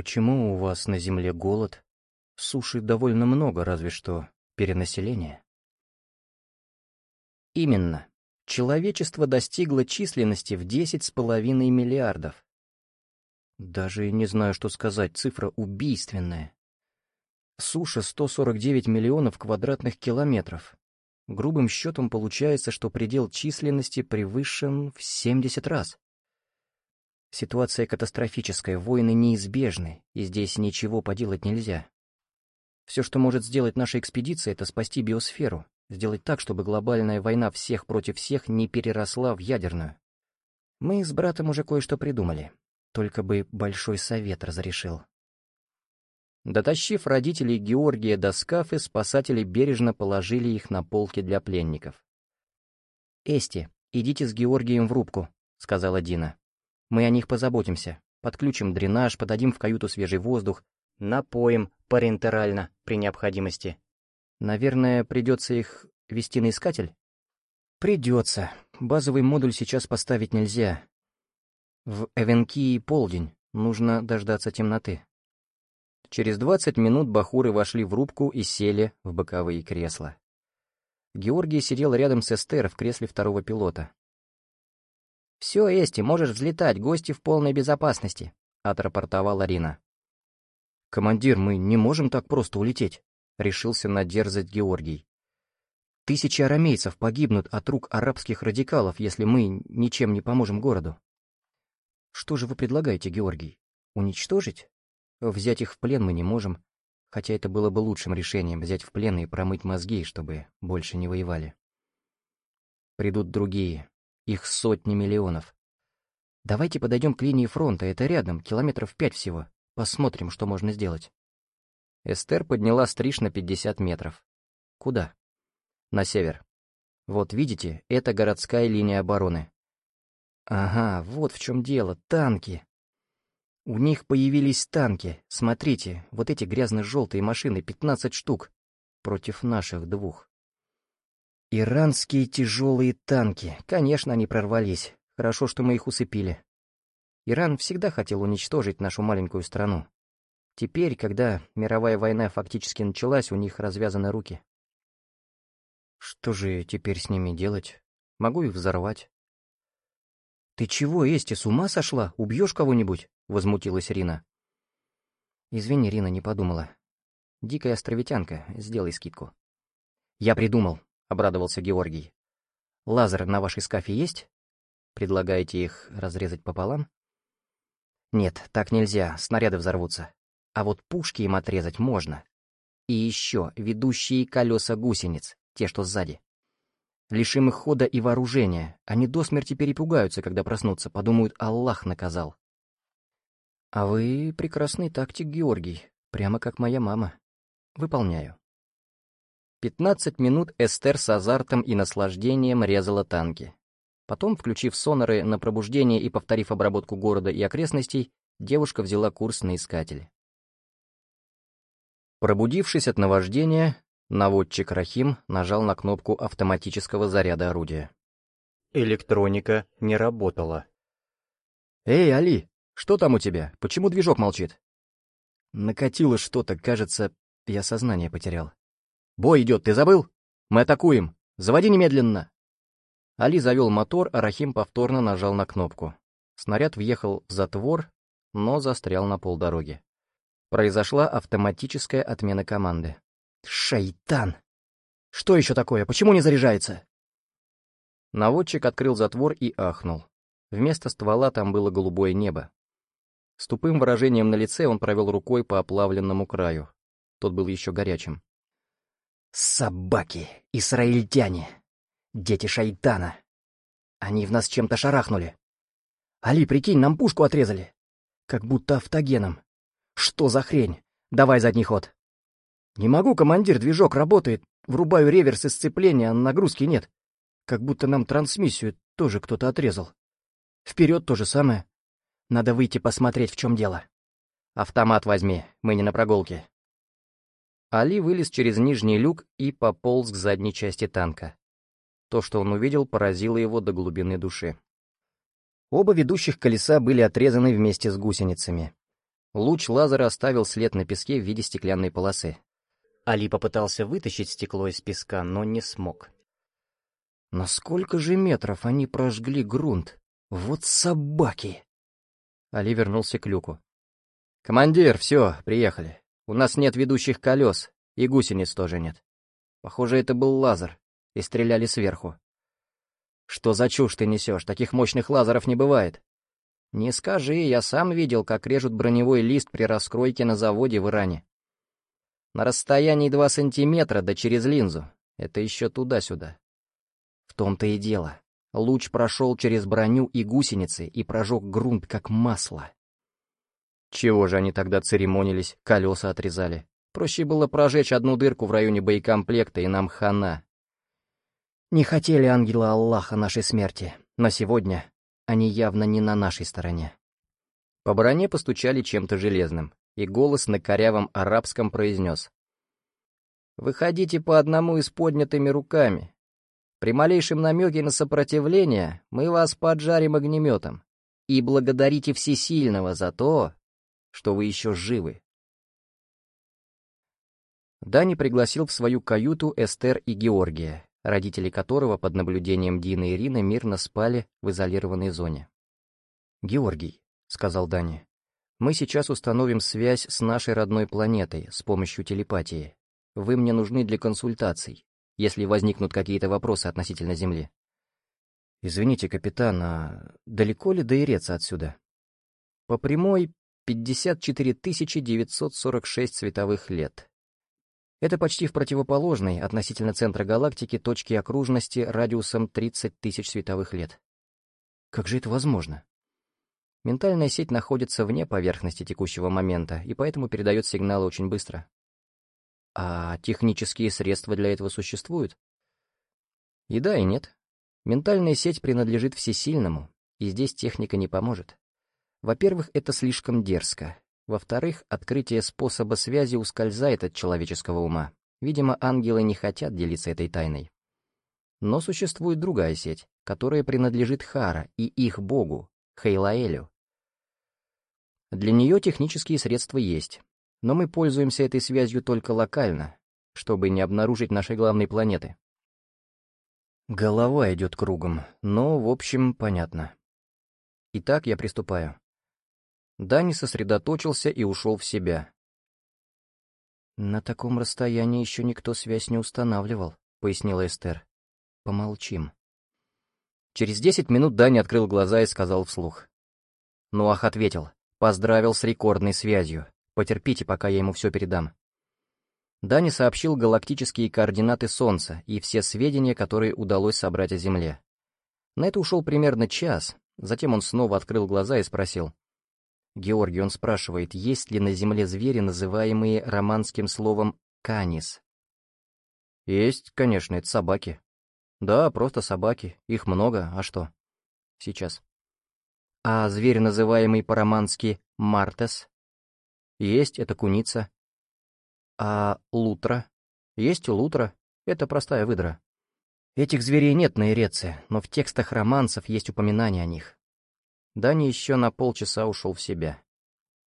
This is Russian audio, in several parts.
Почему у вас на Земле голод? Суши довольно много, разве что перенаселение. Именно. Человечество достигло численности в 10,5 миллиардов. Даже не знаю, что сказать, цифра убийственная. Суша 149 миллионов квадратных километров. Грубым счетом получается, что предел численности превышен в 70 раз. Ситуация катастрофическая, войны неизбежны, и здесь ничего поделать нельзя. Все, что может сделать наша экспедиция, это спасти биосферу, сделать так, чтобы глобальная война всех против всех не переросла в ядерную. Мы с братом уже кое-что придумали. Только бы Большой Совет разрешил. Дотащив родителей Георгия до скафы, спасатели бережно положили их на полки для пленников. «Эсти, идите с Георгием в рубку», — сказала Дина. «Мы о них позаботимся. Подключим дренаж, подадим в каюту свежий воздух, напоим парентерально при необходимости. Наверное, придется их вести на искатель?» «Придется. Базовый модуль сейчас поставить нельзя. В Эвенкии полдень, нужно дождаться темноты». Через 20 минут бахуры вошли в рубку и сели в боковые кресла. Георгий сидел рядом с Эстер в кресле второго пилота. «Все, Эсти, можешь взлетать, гости в полной безопасности», — отрапортовала Рина. «Командир, мы не можем так просто улететь», — решился надерзать Георгий. «Тысячи арамейцев погибнут от рук арабских радикалов, если мы ничем не поможем городу». «Что же вы предлагаете, Георгий? Уничтожить?» Взять их в плен мы не можем, хотя это было бы лучшим решением взять в плен и промыть мозги, чтобы больше не воевали. Придут другие, их сотни миллионов. Давайте подойдем к линии фронта, это рядом, километров пять всего. Посмотрим, что можно сделать. Эстер подняла стриж на 50 метров. Куда? На север. Вот видите, это городская линия обороны. Ага, вот в чем дело, танки. У них появились танки. Смотрите, вот эти грязно-желтые машины, 15 штук. Против наших двух. Иранские тяжелые танки. Конечно, они прорвались. Хорошо, что мы их усыпили. Иран всегда хотел уничтожить нашу маленькую страну. Теперь, когда мировая война фактически началась, у них развязаны руки. Что же теперь с ними делать? Могу их взорвать. «Ты чего, Эсти, с ума сошла? Убьешь кого-нибудь?» — возмутилась Рина. «Извини, Рина, не подумала. Дикая островитянка, сделай скидку». «Я придумал», — обрадовался Георгий. «Лазер на вашей скафе есть? Предлагаете их разрезать пополам?» «Нет, так нельзя, снаряды взорвутся. А вот пушки им отрезать можно. И еще ведущие колеса гусениц, те, что сзади. Лишим их хода и вооружения. Они до смерти перепугаются, когда проснутся, подумают, Аллах наказал. А вы прекрасный тактик, Георгий, прямо как моя мама. Выполняю. Пятнадцать минут Эстер с азартом и наслаждением резала танки. Потом, включив соноры на пробуждение и повторив обработку города и окрестностей, девушка взяла курс на искатель. Пробудившись от наваждения, Наводчик Рахим нажал на кнопку автоматического заряда орудия. Электроника не работала. «Эй, Али, что там у тебя? Почему движок молчит?» Накатило что-то, кажется, я сознание потерял. «Бой идет, ты забыл? Мы атакуем! Заводи немедленно!» Али завел мотор, а Рахим повторно нажал на кнопку. Снаряд въехал в затвор, но застрял на полдороги. Произошла автоматическая отмена команды. Шайтан! Что еще такое? Почему не заряжается? Наводчик открыл затвор и ахнул. Вместо ствола там было голубое небо. С тупым выражением на лице он провел рукой по оплавленному краю. Тот был еще горячим. «Собаки! Израильтяне! Дети шайтана! Они в нас чем-то шарахнули! Али, прикинь, нам пушку отрезали! Как будто автогеном! Что за хрень? Давай задний ход!» «Не могу, командир, движок работает. Врубаю реверс и сцепление, а нагрузки нет. Как будто нам трансмиссию тоже кто-то отрезал. Вперед то же самое. Надо выйти посмотреть, в чем дело. Автомат возьми, мы не на прогулке». Али вылез через нижний люк и пополз к задней части танка. То, что он увидел, поразило его до глубины души. Оба ведущих колеса были отрезаны вместе с гусеницами. Луч лазера оставил след на песке в виде стеклянной полосы. Али попытался вытащить стекло из песка, но не смог. На сколько же метров они прожгли грунт? Вот собаки! Али вернулся к люку. «Командир, все, приехали. У нас нет ведущих колес, и гусениц тоже нет. Похоже, это был лазер, и стреляли сверху. Что за чушь ты несешь? Таких мощных лазеров не бывает. Не скажи, я сам видел, как режут броневой лист при раскройке на заводе в Иране. На расстоянии два сантиметра, да через линзу. Это еще туда-сюда. В том-то и дело. Луч прошел через броню и гусеницы и прожег грунт, как масло. Чего же они тогда церемонились, колеса отрезали? Проще было прожечь одну дырку в районе боекомплекта, и нам хана. Не хотели ангелы Аллаха нашей смерти, но сегодня они явно не на нашей стороне. По броне постучали чем-то железным, и голос на корявом арабском произнес. «Выходите по одному и с поднятыми руками. При малейшем намеке на сопротивление мы вас поджарим огнеметом. И благодарите Всесильного за то, что вы еще живы». Дани пригласил в свою каюту Эстер и Георгия, родители которого под наблюдением Дины и Ирины мирно спали в изолированной зоне. «Георгий», — сказал Дани, — «мы сейчас установим связь с нашей родной планетой с помощью телепатии. Вы мне нужны для консультаций, если возникнут какие-то вопросы относительно Земли». «Извините, капитан, а далеко ли до Иреца отсюда?» «По прямой 54 946 световых лет», это почти в противоположной относительно центра галактики точке окружности радиусом 30 тысяч световых лет. Как же это возможно? Ментальная сеть находится вне поверхности текущего момента, и поэтому передает сигналы очень быстро. А технические средства для этого существуют? И да, и нет. Ментальная сеть принадлежит всесильному, и здесь техника не поможет. Во-первых, это слишком дерзко, во-вторых, открытие способа связи ускользает от человеческого ума. Видимо, ангелы не хотят делиться этой тайной. Но существует другая сеть, которая принадлежит Хара и их богу, Хейлаэлю. Для нее технические средства есть, но мы пользуемся этой связью только локально, чтобы не обнаружить нашей главной планеты. Голова идет кругом, но, в общем, понятно. Итак, я приступаю. Дани сосредоточился и ушел в себя. «На таком расстоянии еще никто связь не устанавливал», — пояснила Эстер. «Помолчим». Через десять минут Дани открыл глаза и сказал вслух. Нуах ответил, поздравил с рекордной связью. Потерпите, пока я ему все передам. Дани сообщил галактические координаты Солнца и все сведения, которые удалось собрать о Земле. На это ушел примерно час, затем он снова открыл глаза и спросил. Георгий, он спрашивает, есть ли на Земле звери, называемые романским словом «канис»? Есть, конечно, это собаки. Да, просто собаки. Их много, а что? Сейчас. А зверь, называемый по-романски «мартес»? Есть, это куница. А лутра? Есть лутра, это простая выдра. Этих зверей нет на Иреце, но в текстах романсов есть упоминания о них. Дани еще на полчаса ушел в себя.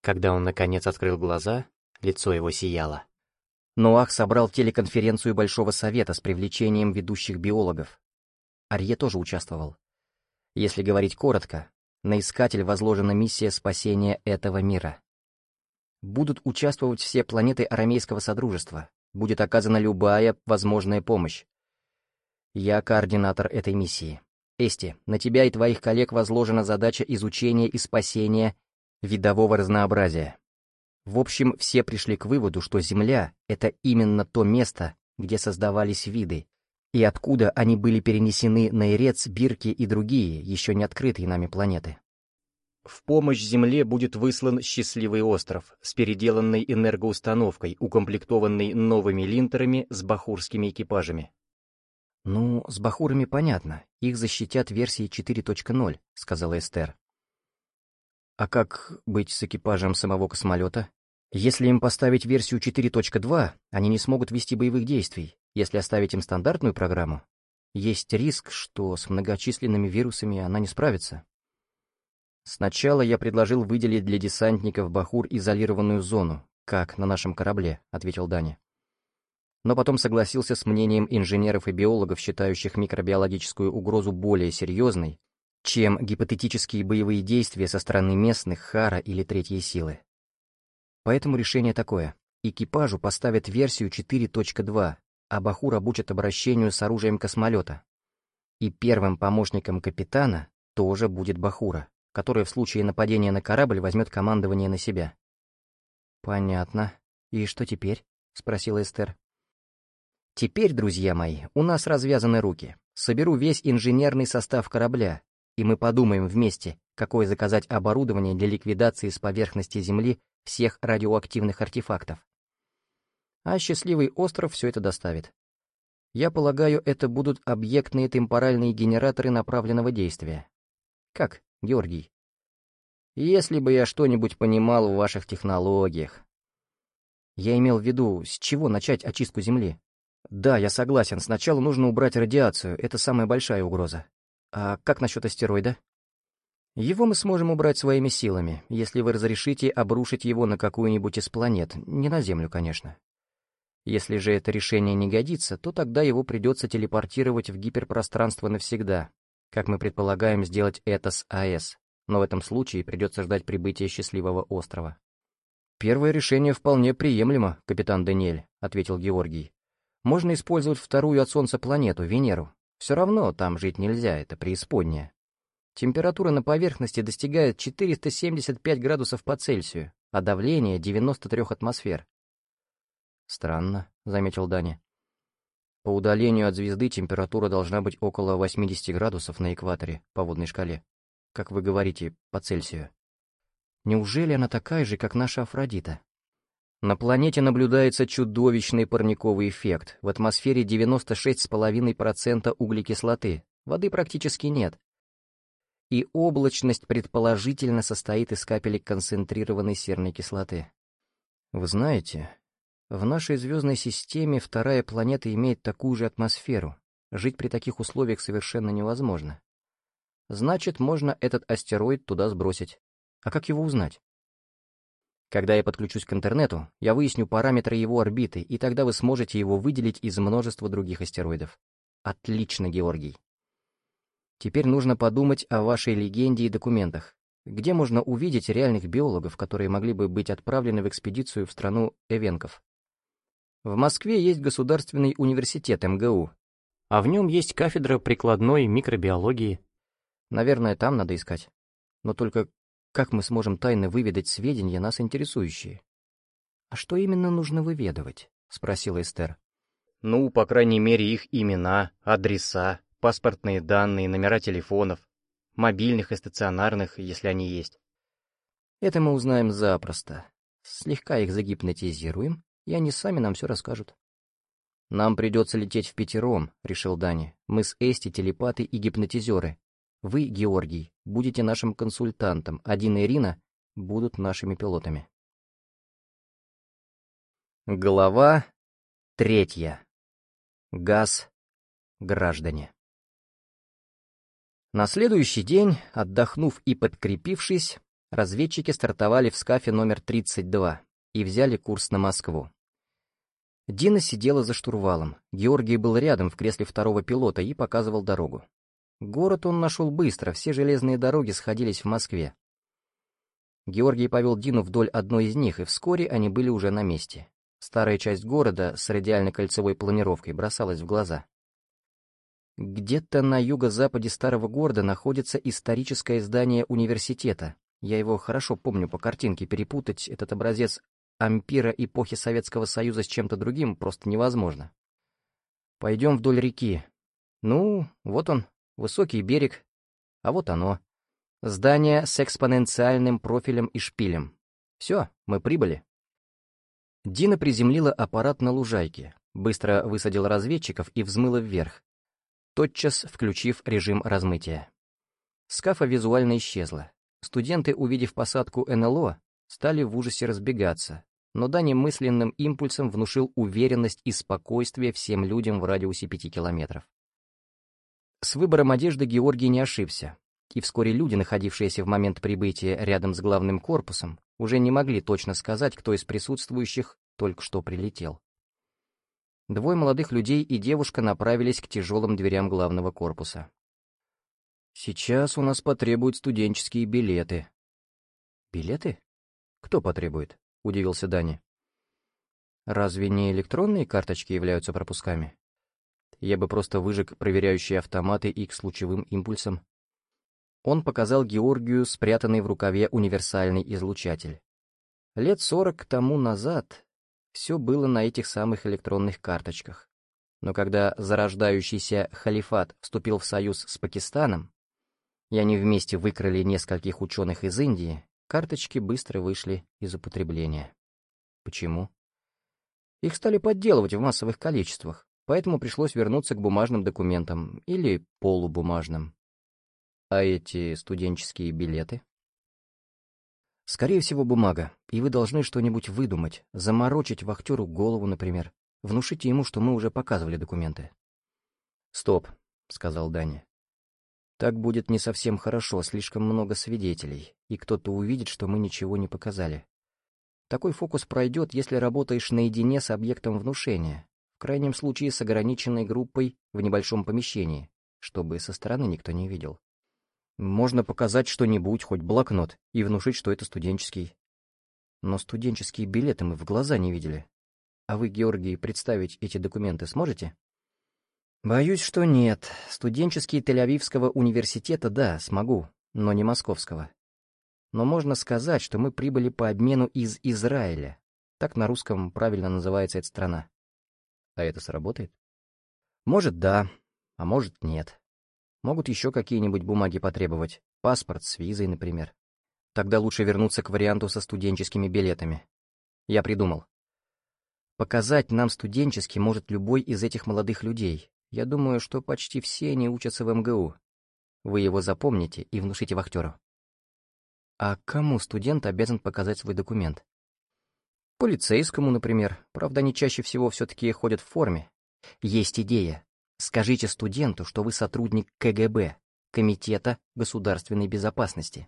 Когда он, наконец, открыл глаза, лицо его сияло. Нуах собрал телеконференцию Большого Совета с привлечением ведущих биологов. Арье тоже участвовал. Если говорить коротко, на Искатель возложена миссия спасения этого мира. Будут участвовать все планеты Арамейского Содружества, будет оказана любая возможная помощь. Я координатор этой миссии. Эсти, на тебя и твоих коллег возложена задача изучения и спасения видового разнообразия. В общем, все пришли к выводу, что Земля — это именно то место, где создавались виды, и откуда они были перенесены на Ирец, Бирки и другие, еще не открытые нами планеты. В помощь Земле будет выслан счастливый остров с переделанной энергоустановкой, укомплектованный новыми линтерами с бахурскими экипажами. «Ну, с бахурами понятно, их защитят версии 4.0», — сказала Эстер. «А как быть с экипажем самого космолета? Если им поставить версию 4.2, они не смогут вести боевых действий. Если оставить им стандартную программу, есть риск, что с многочисленными вирусами она не справится». Сначала я предложил выделить для десантников Бахур изолированную зону, как на нашем корабле, ответил Даня. Но потом согласился с мнением инженеров и биологов, считающих микробиологическую угрозу более серьезной, чем гипотетические боевые действия со стороны местных, Хара или Третьей силы. Поэтому решение такое. Экипажу поставят версию 4.2, а Бахур обучат обращению с оружием космолета. И первым помощником капитана тоже будет Бахура, который в случае нападения на корабль возьмет командование на себя. «Понятно. И что теперь?» — спросила Эстер. «Теперь, друзья мои, у нас развязаны руки. Соберу весь инженерный состав корабля, и мы подумаем вместе, какое заказать оборудование для ликвидации с поверхности Земли всех радиоактивных артефактов. А счастливый остров все это доставит. Я полагаю, это будут объектные темпоральные генераторы направленного действия. Как, Георгий? Если бы я что-нибудь понимал в ваших технологиях. Я имел в виду, с чего начать очистку Земли. Да, я согласен, сначала нужно убрать радиацию, это самая большая угроза. А как насчет астероида? Его мы сможем убрать своими силами, если вы разрешите обрушить его на какую-нибудь из планет, не на Землю, конечно. Если же это решение не годится, то тогда его придется телепортировать в гиперпространство навсегда, как мы предполагаем сделать это с АЭС, но в этом случае придется ждать прибытия счастливого острова. «Первое решение вполне приемлемо, капитан Даниэль», — ответил Георгий. «Можно использовать вторую от Солнца планету, Венеру. Все равно там жить нельзя, это преисподняя. Температура на поверхности достигает 475 градусов по Цельсию, а давление — 93 атмосфер. «Странно», — заметил Даня. «По удалению от звезды температура должна быть около 80 градусов на экваторе по водной шкале. Как вы говорите, по Цельсию. Неужели она такая же, как наша Афродита?» На планете наблюдается чудовищный парниковый эффект. В атмосфере 96,5% углекислоты. Воды практически нет. И облачность предположительно состоит из капелек концентрированной серной кислоты. Вы знаете, в нашей звездной системе вторая планета имеет такую же атмосферу. Жить при таких условиях совершенно невозможно. Значит, можно этот астероид туда сбросить. А как его узнать? Когда я подключусь к интернету, я выясню параметры его орбиты, и тогда вы сможете его выделить из множества других астероидов. Отлично, Георгий. Теперь нужно подумать о вашей легенде и документах. Где можно увидеть реальных биологов, которые могли бы быть отправлены в экспедицию в страну Эвенков? В Москве есть Государственный университет МГУ, а в нем есть кафедра прикладной микробиологии. Наверное, там надо искать. Но только как мы сможем тайно выведать сведения, нас интересующие? «А что именно нужно выведывать?» — спросила Эстер. «Ну, по крайней мере, их имена, адреса, паспортные данные, номера телефонов, мобильных и стационарных, если они есть». «Это мы узнаем запросто. Слегка их загипнотизируем, и они сами нам все расскажут. «Нам придется лететь в пятером», — решил Дани. «Мы с Эсти телепаты и гипнотизеры. Вы, Георгий, будете нашим консультантом, а Дина и Ирина будут нашими пилотами». Глава третья. Газ. Граждане. На следующий день, отдохнув и подкрепившись, разведчики стартовали в скафе номер 32 и взяли курс на Москву. Дина сидела за штурвалом, Георгий был рядом в кресле второго пилота и показывал дорогу. Город он нашел быстро, все железные дороги сходились в Москве. Георгий повел Дину вдоль одной из них, и вскоре они были уже на месте. Старая часть города с радиально-кольцевой планировкой бросалась в глаза. Где-то на юго-западе старого города находится историческое здание университета. Я его хорошо помню по картинке, перепутать этот образец ампира эпохи Советского Союза с чем-то другим просто невозможно. Пойдем вдоль реки. Ну, вот он, высокий берег. А вот оно. Здание с экспоненциальным профилем и шпилем. Все, мы прибыли. Дина приземлила аппарат на лужайке, быстро высадила разведчиков и взмыла вверх, тотчас включив режим размытия. Скафа визуально исчезла. Студенты, увидев посадку НЛО, стали в ужасе разбегаться, но Дани мысленным импульсом внушил уверенность и спокойствие всем людям в радиусе пяти километров. С выбором одежды Георгий не ошибся. и вскоре люди, находившиеся в момент прибытия рядом с главным корпусом, уже не могли точно сказать, кто из присутствующих только что прилетел. Двое молодых людей и девушка направились к тяжелым дверям главного корпуса. «Сейчас у нас потребуют студенческие билеты». «Билеты? Кто потребует?» — удивился Дани. «Разве не электронные карточки являются пропусками?» Я бы просто выжег проверяющие автоматы их с лучевым импульсом. Он показал Георгию спрятанный в рукаве универсальный излучатель. Лет сорок тому назад все было на этих самых электронных карточках. Но когда зарождающийся халифат вступил в союз с Пакистаном, и они вместе выкрали нескольких ученых из Индии, карточки быстро вышли из употребления. Почему? Их стали подделывать в массовых количествах, поэтому пришлось вернуться к бумажным документам или полубумажным. А эти студенческие билеты? Скорее всего, бумага, и вы должны что-нибудь выдумать, заморочить вахтеру голову, например. Внушите ему, что мы уже показывали документы. «Стоп», — сказал Даня. «Так будет не совсем хорошо, слишком много свидетелей, и кто-то увидит, что мы ничего не показали. Такой фокус пройдет, если работаешь наедине с объектом внушения, крайнем случае с ограниченной группой в небольшом помещении, чтобы со стороны никто не видел. Можно показать что-нибудь, хоть блокнот, и внушить, что это студенческий. Но студенческие билеты мы в глаза не видели. А вы, Георгий, представить эти документы сможете? Боюсь, что нет. Студенческие Тель-Авивского университета, да, смогу, но не московского. Но можно сказать, что мы прибыли по обмену из Израиля. Так на русском правильно называется эта страна. А это сработает? Может, да, а может, нет. Могут еще какие-нибудь бумаги потребовать. Паспорт с визой, например. Тогда лучше вернуться к варианту со студенческими билетами. Я придумал. Показать нам студенческий может любой из этих молодых людей. Я думаю, что почти все они учатся в МГУ. Вы его запомните и внушите вахтеру. А кому студент обязан показать свой документ? Полицейскому, например. Правда, они чаще всего все-таки ходят в форме. Есть идея. Скажите студенту, что вы сотрудник КГБ, Комитета государственной безопасности.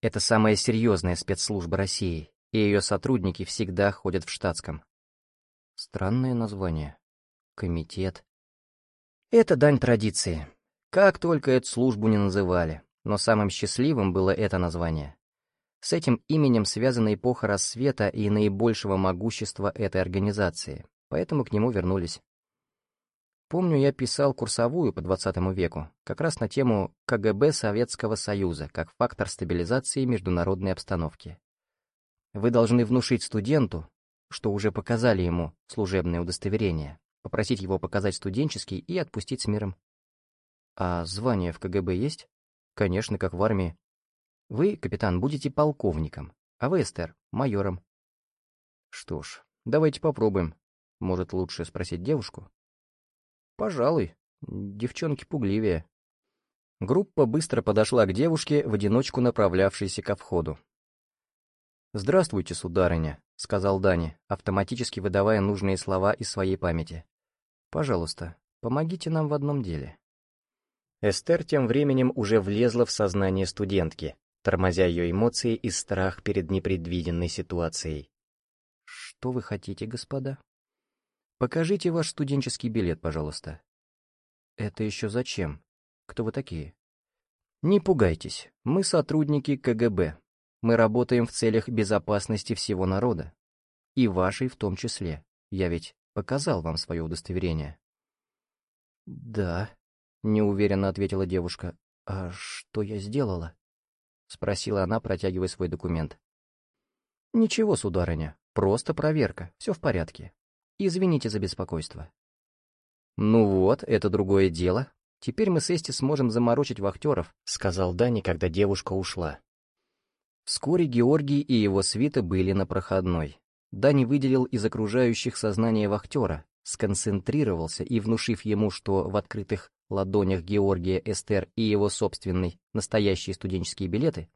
Это самая серьезная спецслужба России, и ее сотрудники всегда ходят в штатском. Странное название. Комитет. Это дань традиции. Как только эту службу не называли, но самым счастливым было это название. С этим именем связана эпоха рассвета и наибольшего могущества этой организации, поэтому к нему вернулись. Помню, я писал курсовую по 20 веку, как раз на тему КГБ Советского Союза как фактор стабилизации международной обстановки. Вы должны внушить студенту, что уже показали ему служебное удостоверение, попросить его показать студенческий и отпустить с миром. А звание в КГБ есть? Конечно, как в армии. Вы, капитан, будете полковником, а вы, Эстер, майором. Что ж, давайте попробуем. Может, лучше спросить девушку? Пожалуй. Девчонки пугливее. Группа быстро подошла к девушке, в одиночку направлявшейся ко входу. «Здравствуйте, сударыня», — сказал Дани, автоматически выдавая нужные слова из своей памяти. «Пожалуйста, помогите нам в одном деле». Эстер тем временем уже влезла в сознание студентки, тормозя ее эмоции и страх перед непредвиденной ситуацией. «Что вы хотите, господа?» «Покажите ваш студенческий билет, пожалуйста». «Это еще зачем? Кто вы такие?» «Не пугайтесь, мы сотрудники КГБ. Мы работаем в целях безопасности всего народа. И вашей в том числе. Я ведь показал вам свое удостоверение». «Да», — неуверенно ответила девушка. «А что я сделала?» — спросила она, протягивая свой документ. «Ничего, сударыня, просто проверка, все в порядке. Извините за беспокойство». «Ну вот, это другое дело. Теперь мы с Эсти сможем заморочить вахтеров», — сказал Дани, когда девушка ушла. Вскоре Георгий и его свита были на проходной. Дани выделил из окружающих сознание вахтера, сконцентрировался и, внушив ему, что в открытых ладонях Георгия Эстер и его собственный настоящие студенческие билеты,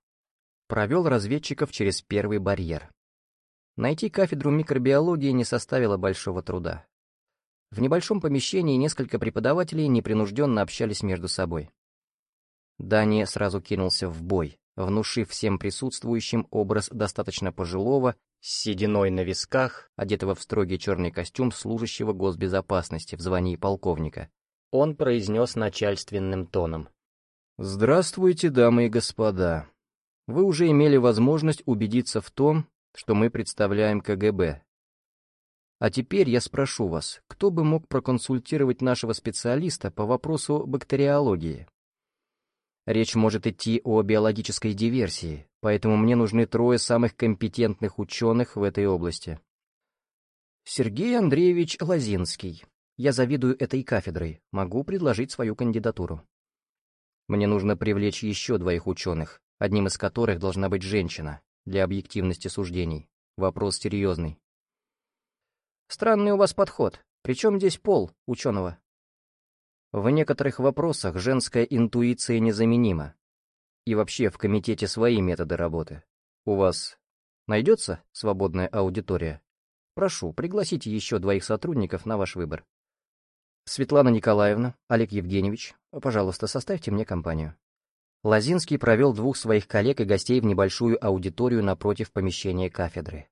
провел разведчиков через первый барьер. Найти кафедру микробиологии не составило большого труда. В небольшом помещении несколько преподавателей непринужденно общались между собой. Дани сразу кинулся в бой, внушив всем присутствующим образ достаточно пожилого, с сединой на висках, одетого в строгий черный костюм служащего госбезопасности в звании полковника. Он произнес начальственным тоном. «Здравствуйте, дамы и господа. Вы уже имели возможность убедиться в том, что мы представляем КГБ. А теперь я спрошу вас, кто бы мог проконсультировать нашего специалиста по вопросу бактериологии? Речь может идти о биологической диверсии, поэтому мне нужны трое самых компетентных ученых в этой области. Сергей Андреевич Лозинский. Я завидую этой кафедрой, могу предложить свою кандидатуру. Мне нужно привлечь еще двоих ученых, одним из которых должна быть женщина, для объективности суждений. Вопрос серьезный. Странный у вас подход. Причем здесь пол ученого? В некоторых вопросах женская интуиция незаменима. И вообще в комитете свои методы работы. У вас найдется свободная аудитория? Прошу, пригласите еще двоих сотрудников на ваш выбор. Светлана Николаевна, Олег Евгеньевич, пожалуйста, составьте мне компанию. Лазинский провел двух своих коллег и гостей в небольшую аудиторию напротив помещения кафедры.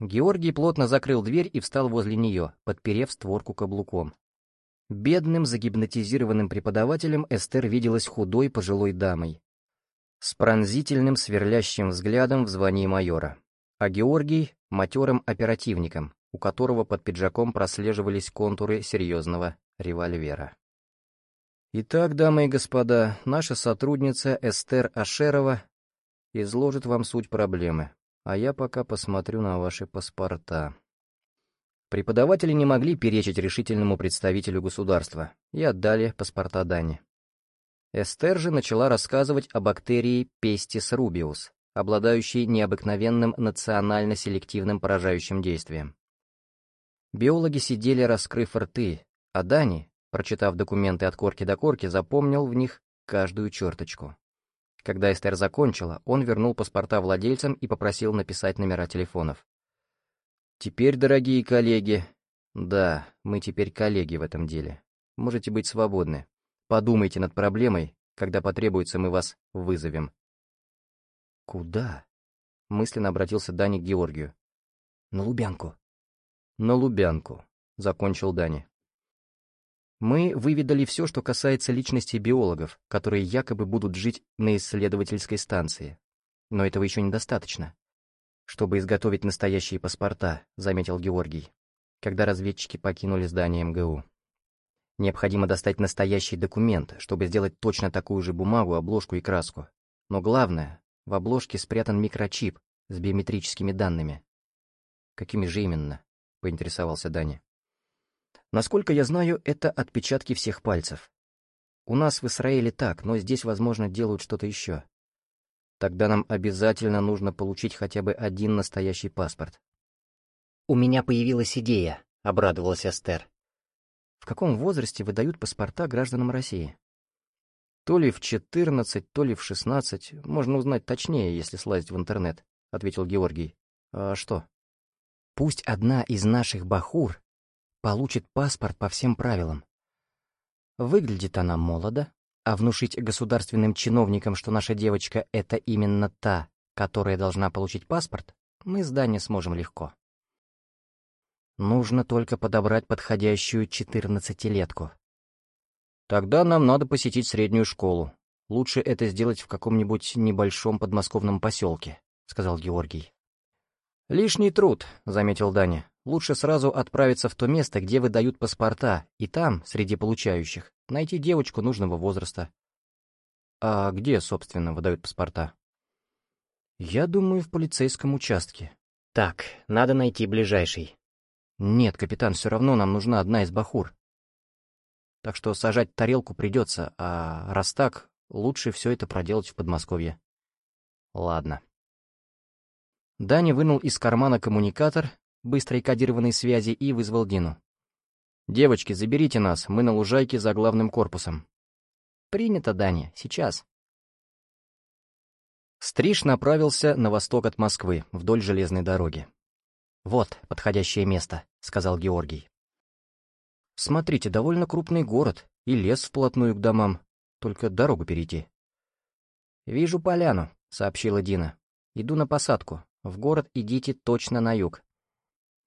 Георгий плотно закрыл дверь и встал возле нее, подперев створку каблуком. Бедным, загипнотизированным преподавателем Эстер виделась худой пожилой дамой, с пронзительным сверлящим взглядом в звании майора, а Георгий — матерым оперативником, у которого под пиджаком прослеживались контуры серьезного револьвера. Итак, дамы и господа, наша сотрудница Эстер Ашерова изложит вам суть проблемы, а я пока посмотрю на ваши паспорта. Преподаватели не могли перечить решительному представителю государства и отдали паспорта Дани. Эстер же начала рассказывать о бактерии Pestis rubius, обладающей необыкновенным национально-селективным поражающим действием. Биологи сидели, раскрыв рты, а Дани, прочитав документы от корки до корки, запомнил в них каждую черточку. Когда Эстер закончила, он вернул паспорта владельцам и попросил написать номера телефонов. Теперь, дорогие коллеги... Да, мы теперь коллеги в этом деле. Можете быть свободны. Подумайте над проблемой, когда потребуется, мы вас вызовем. Куда? Мысленно обратился Дани к Георгию. На Лубянку. На Лубянку, закончил Дани. Мы выведали все, что касается личности биологов, которые якобы будут жить на исследовательской станции. Но этого еще недостаточно чтобы изготовить настоящие паспорта», — заметил Георгий, когда разведчики покинули здание МГУ. «Необходимо достать настоящий документ, чтобы сделать точно такую же бумагу, обложку и краску. Но главное, в обложке спрятан микрочип с биометрическими данными». «Какими же именно?» — поинтересовался Дани. «Насколько я знаю, это отпечатки всех пальцев. У нас в Израиле так, но здесь, возможно, делают что-то еще. Тогда нам обязательно нужно получить хотя бы один настоящий паспорт. «У меня появилась идея», — обрадовалась Эстер. «В каком возрасте выдают паспорта гражданам России?» «То ли в 14, то ли в 16. Можно узнать точнее, если слазить в интернет», — ответил Георгий. «А что?» «Пусть одна из наших бахур получит паспорт по всем правилам. Выглядит она молодо, а внушить государственным чиновникам, что наша девочка — это именно та, которая должна получить паспорт, мы с Даней сможем легко. Нужно только подобрать подходящую четырнадцатилетку. Тогда нам надо посетить среднюю школу. Лучше это сделать в каком-нибудь небольшом подмосковном поселке, — сказал Георгий. «Лишний труд», — заметил Даня. «Лучше сразу отправиться в то место, где выдают паспорта, и там, среди получающих, найти девочку нужного возраста. А где, собственно, выдают паспорта? Я думаю, в полицейском участке. Так, надо найти ближайший. Нет, капитан, все равно нам нужна одна из бахур. Так что сажать тарелку придется, а раз так, лучше все это проделать в Подмосковье. Ладно. Даня вынул из кармана коммуникатор быстрой кодированной связи и вызвал Дину. «Девочки, заберите нас, мы на лужайке за главным корпусом». «Принято, Даня, сейчас». Стриж направился на восток от Москвы, вдоль железной дороги. «Вот подходящее место», — сказал Георгий. «Смотрите, довольно крупный город, и лес вплотную к домам. Только дорогу перейти. «Вижу поляну», — сообщила Дина. «Иду на посадку. В город идите точно на юг».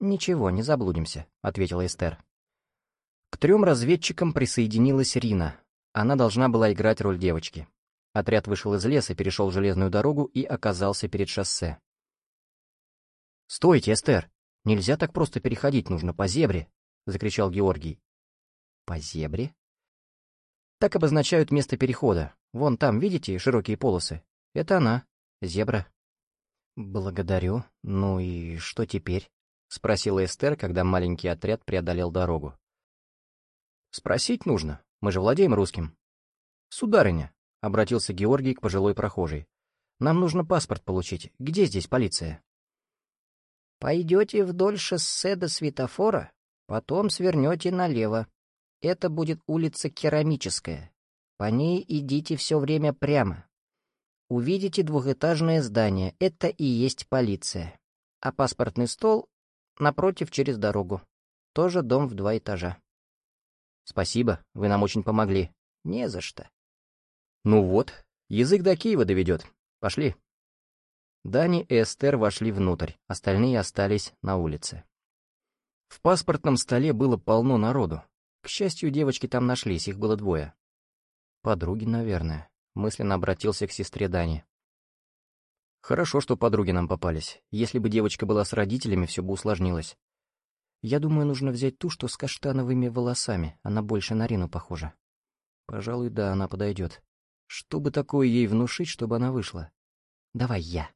«Ничего, не заблудимся», — ответила Эстер. К трем разведчикам присоединилась Рина. Она должна была играть роль девочки. Отряд вышел из леса, перешел железную дорогу и оказался перед шоссе. «Стойте, Эстер! Нельзя так просто переходить, нужно по зебре!» — закричал Георгий. «По зебре?» «Так обозначают место перехода. Вон там, видите, широкие полосы? Это она, зебра». «Благодарю. Ну и что теперь?» — спросила Эстер, когда маленький отряд преодолел дорогу. «Спросить нужно. Мы же владеем русским». «Сударыня», — обратился Георгий к пожилой прохожей, — «нам нужно паспорт получить. Где здесь полиция?» «Пойдете вдоль шоссе до светофора, потом свернете налево. Это будет улица Керамическая. По ней идите все время прямо. Увидите двухэтажное здание, это и есть полиция. А паспортный стол напротив через дорогу. Тоже дом в два этажа. Спасибо, вы нам очень помогли. Не за что. Ну вот, язык до Киева доведет. Пошли. Дани и Эстер вошли внутрь, остальные остались на улице. В паспортном столе было полно народу. К счастью, девочки там нашлись, их было двое. Подруги, наверное. Мысленно обратился к сестре Дани. Хорошо, что подруги нам попались. Если бы девочка была с родителями, все бы усложнилось. Я думаю, нужно взять ту, что с каштановыми волосами. Она больше на Рину похожа. Пожалуй, да, она подойдет. Что бы такое ей внушить, чтобы она вышла? Давай я.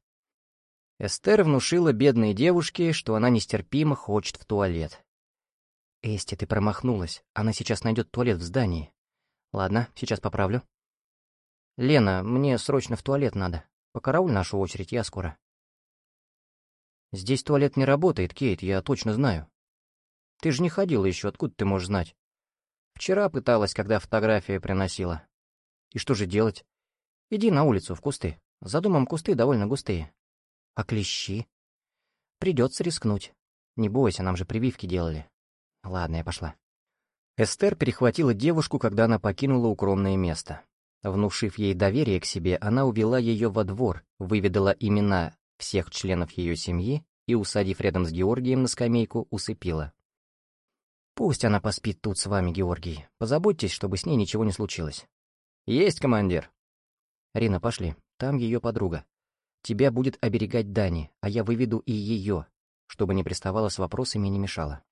Эстер внушила бедной девушке, что она нестерпимо хочет в туалет. «Эсти, ты промахнулась. Она сейчас найдет туалет в здании. Ладно, сейчас поправлю». «Лена, мне срочно в туалет надо. Покарауль нашу очередь, я скоро». «Здесь туалет не работает, Кейт, я точно знаю». «Ты же не ходила еще, откуда ты можешь знать?» «Вчера пыталась, когда фотографии приносила». «И что же делать?» «Иди на улицу, в кусты. За домом кусты довольно густые». «А клещи?» «Придется рискнуть. Не бойся, нам же прививки делали». «Ладно, я пошла». Эстер перехватила девушку, когда она покинула укромное место. Внушив ей доверие к себе, она увела ее во двор, выведала имена всех членов ее семьи и, усадив рядом с Георгием на скамейку, усыпила. «Пусть она поспит тут с вами, Георгий. Позаботьтесь, чтобы с ней ничего не случилось». «Есть, командир». «Рина, пошли. Там ее подруга. Тебя будет оберегать Дани, а я выведу и ее, чтобы не приставала с вопросами и не мешала».